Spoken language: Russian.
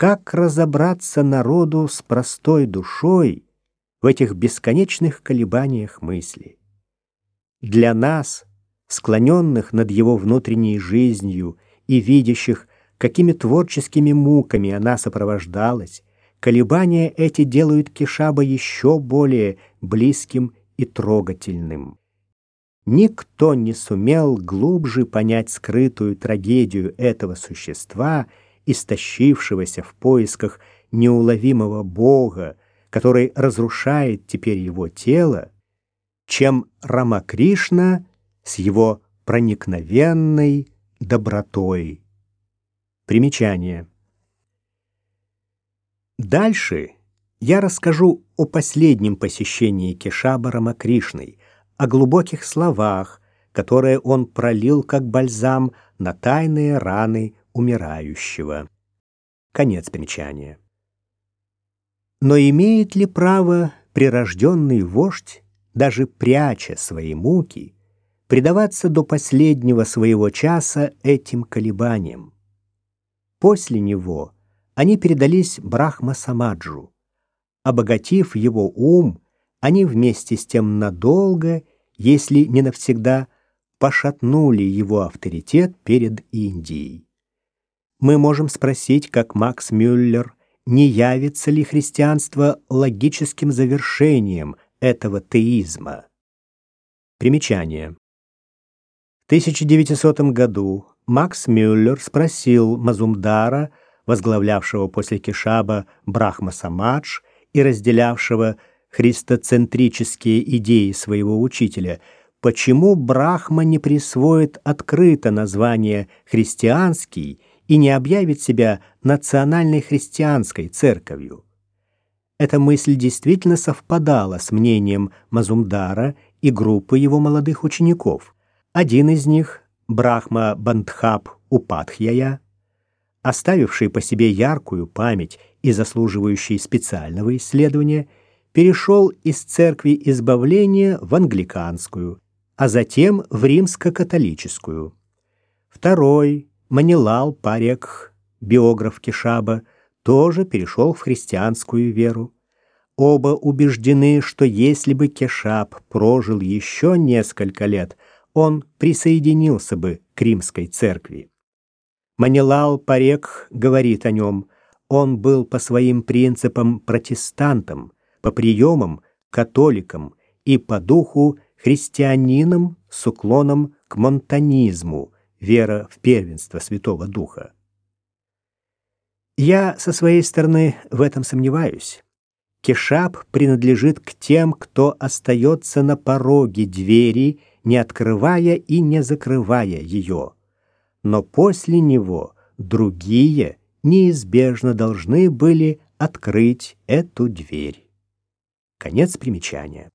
как разобраться народу с простой душой в этих бесконечных колебаниях мысли. Для нас, склоненных над его внутренней жизнью и видящих, какими творческими муками она сопровождалась, колебания эти делают Кишаба еще более близким и трогательным. Никто не сумел глубже понять скрытую трагедию этого существа, истощившегося в поисках неуловимого Бога, который разрушает теперь его тело, чем Рамакришна с его проникновенной добротой. Примечание. Дальше я расскажу о последнем посещении Кешаба Рамакришной, о глубоких словах, которые он пролил как бальзам на тайные раны умирающего. Конец примечания. Но имеет ли право прирожденный вождь, даже пряча свои муки, предаваться до последнего своего часа этим колебаниям? После него они передались Брахма Самаджу. Обогатив его ум, они вместе с тем надолго, если не навсегда, пошатнули его авторитет перед Индией. Мы можем спросить, как Макс Мюллер, не явится ли христианство логическим завершением этого теизма. Примечание. В 1900 году Макс Мюллер спросил Мазумдара, возглавлявшего после Кешаба Брахма Самадж и разделявшего христоцентрические идеи своего учителя, почему Брахма не присвоит открыто название «христианский» и не объявит себя национальной христианской церковью. Эта мысль действительно совпадала с мнением Мазумдара и группы его молодых учеников. Один из них, Брахма Бандхап Упадхьяя, оставивший по себе яркую память и заслуживающий специального исследования, перешел из церкви избавления в англиканскую, а затем в римско-католическую. Второй, Манилал Парекх, биограф Кишаба, тоже перешел в христианскую веру. Оба убеждены, что если бы Кешаб прожил еще несколько лет, он присоединился бы к римской церкви. Манилал Парекх говорит о нем, он был по своим принципам протестантом, по приемам католиком и по духу христианином с уклоном к монтанизму, вера в первенство Святого Духа. Я со своей стороны в этом сомневаюсь. Кешап принадлежит к тем, кто остается на пороге двери, не открывая и не закрывая ее. Но после него другие неизбежно должны были открыть эту дверь. Конец примечания.